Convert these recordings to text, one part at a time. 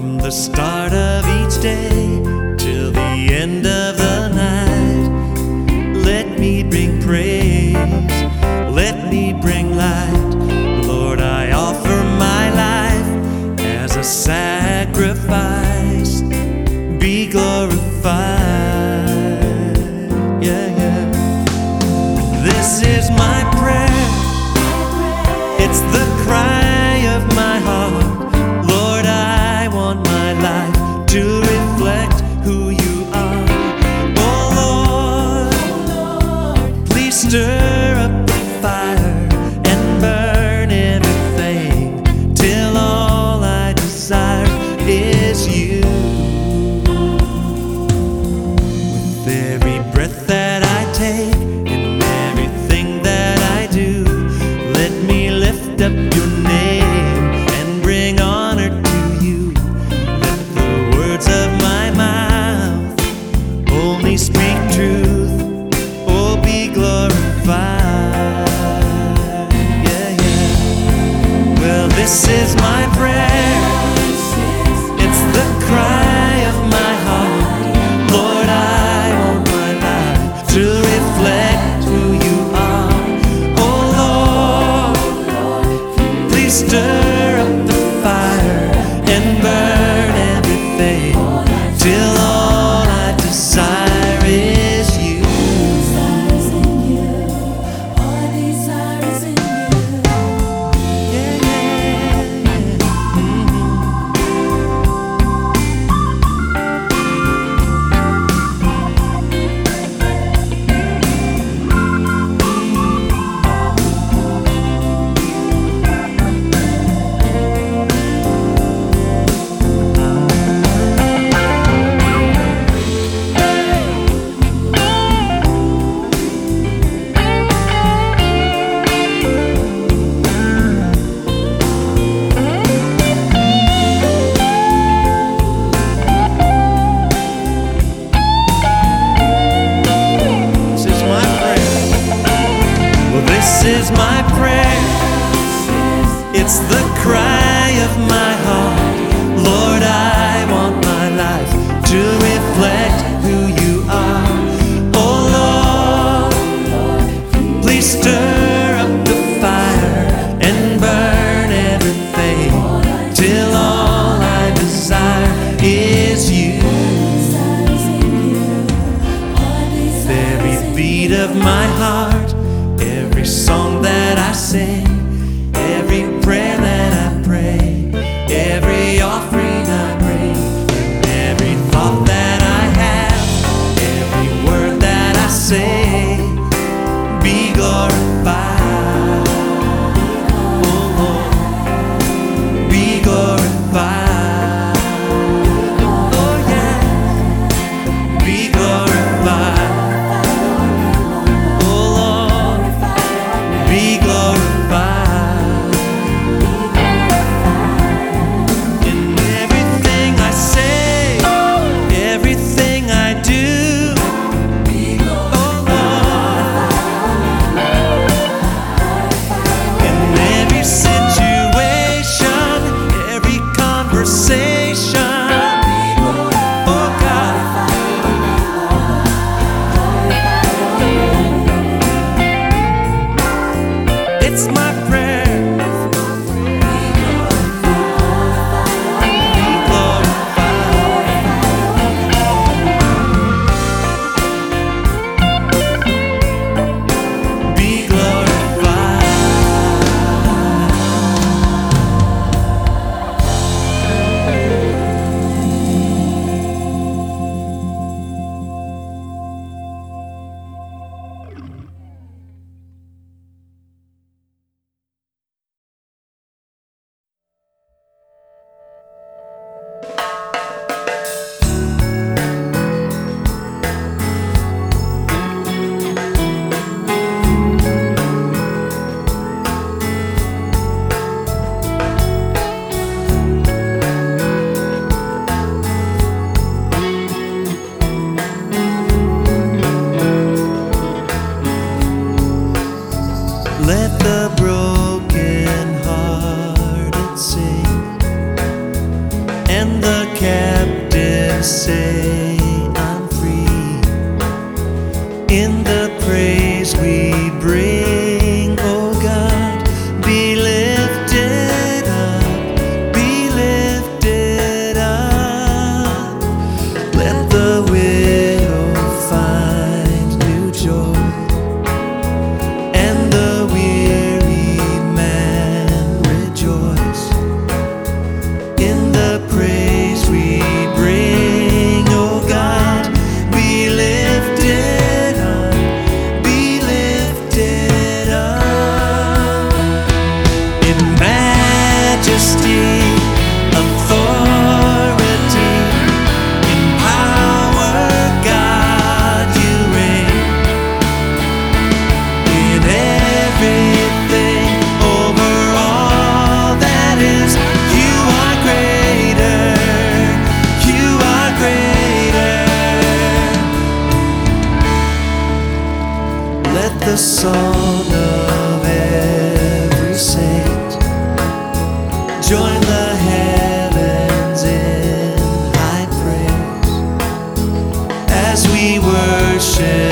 From the start of each day till the end of the night, let me bring praise, let me bring light. Lord, I offer my life as a sacrifice. Be glorified. Yeah, yeah. This is my prayer. It's the is my prayer. It's the cry of my heart. 是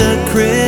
the crippled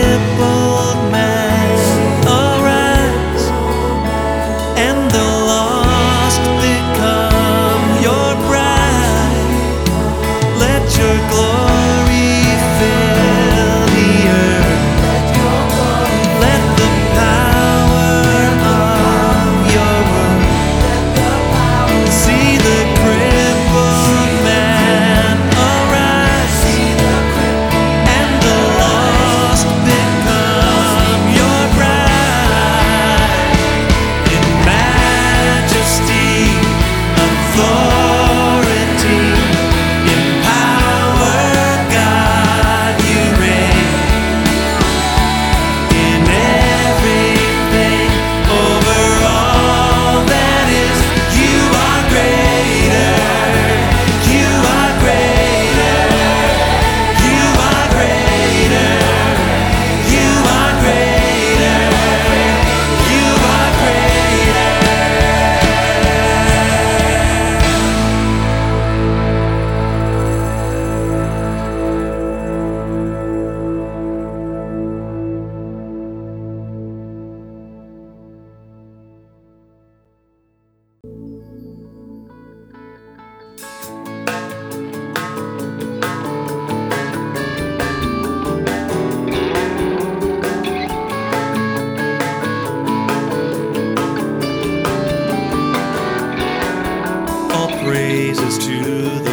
praises to the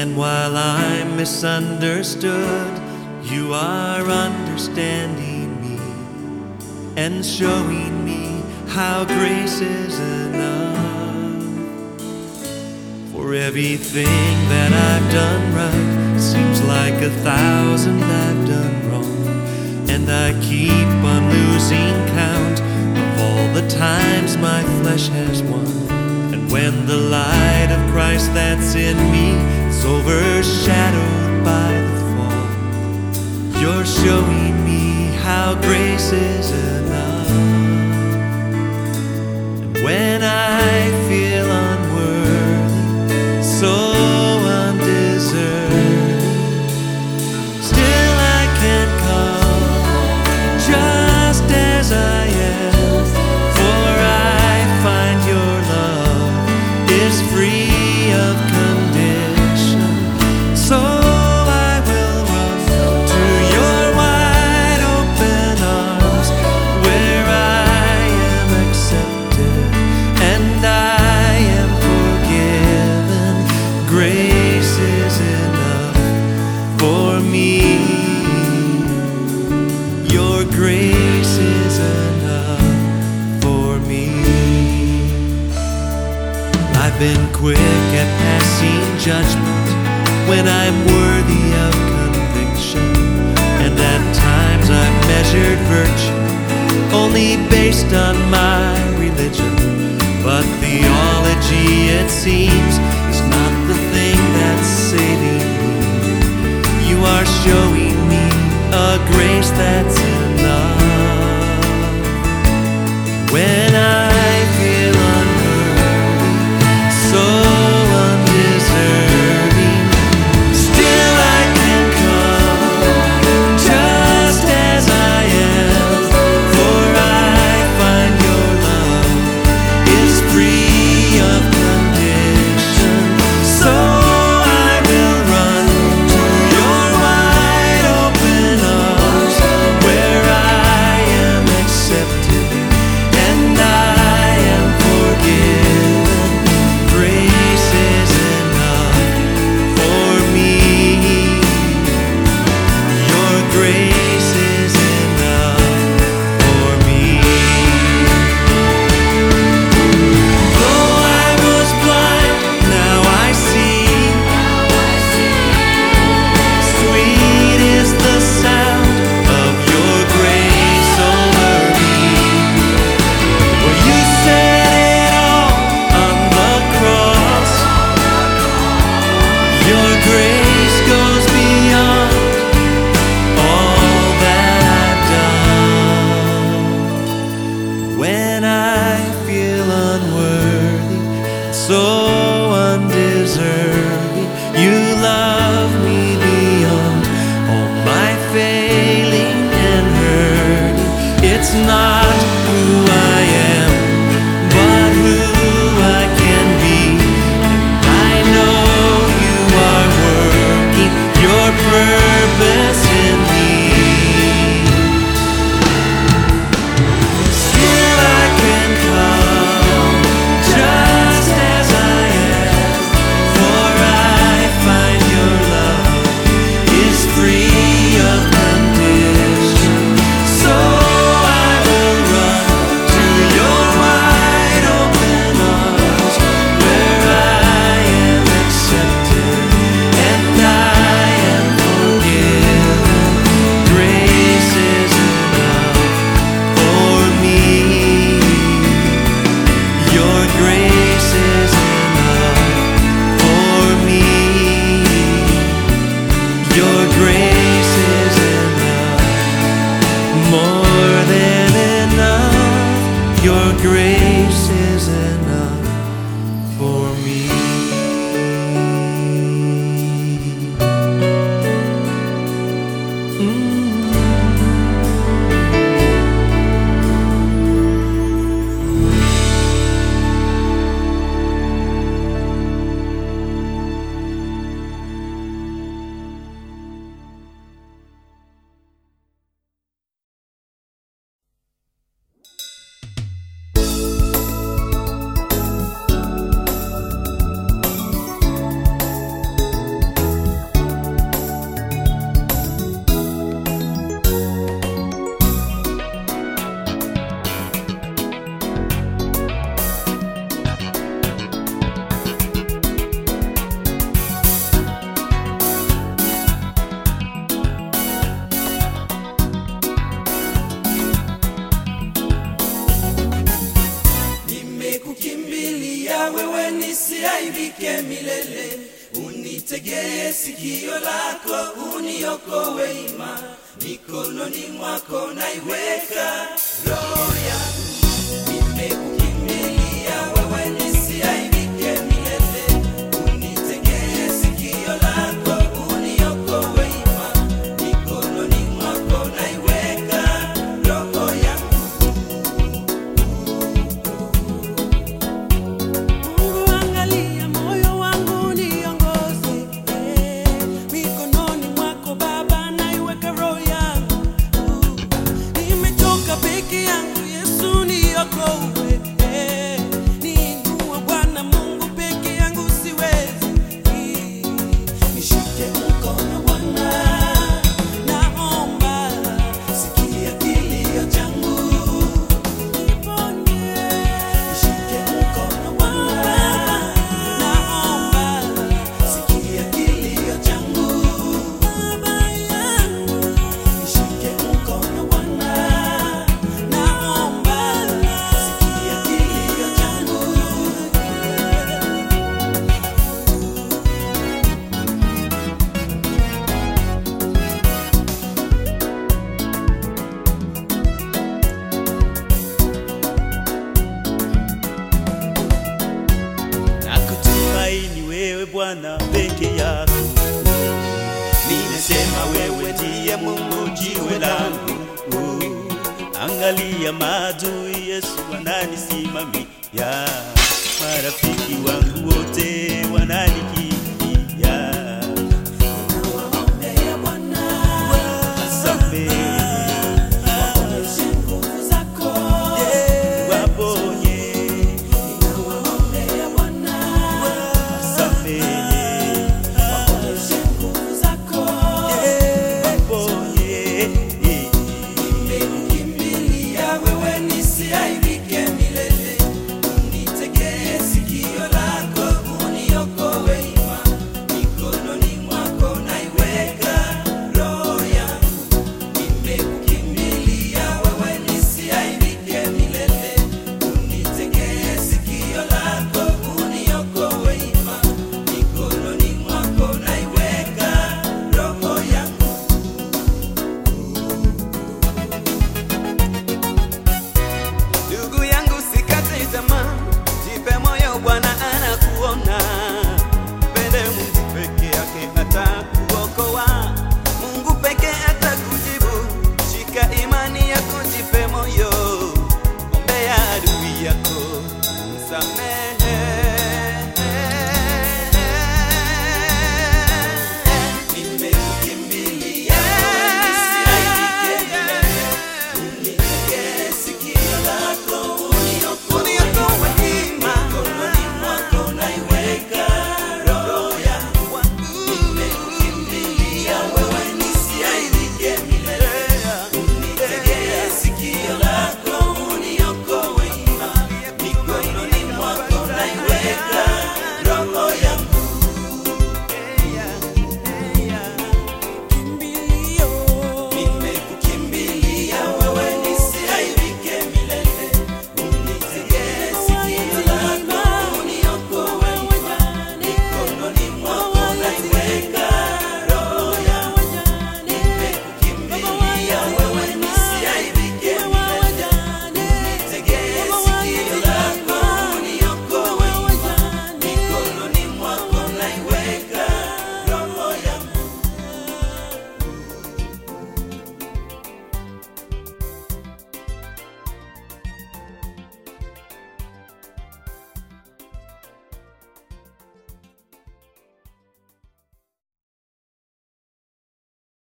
And while I'm misunderstood, you are understanding me and showing me how grace is enough. For everything that I've done right seems like a thousand I've done wrong. And I keep on losing count of all the times my flesh has won. And when the light of Christ that's in me it's overshadowed by the fall. You're showing me how grace is enough. And when I When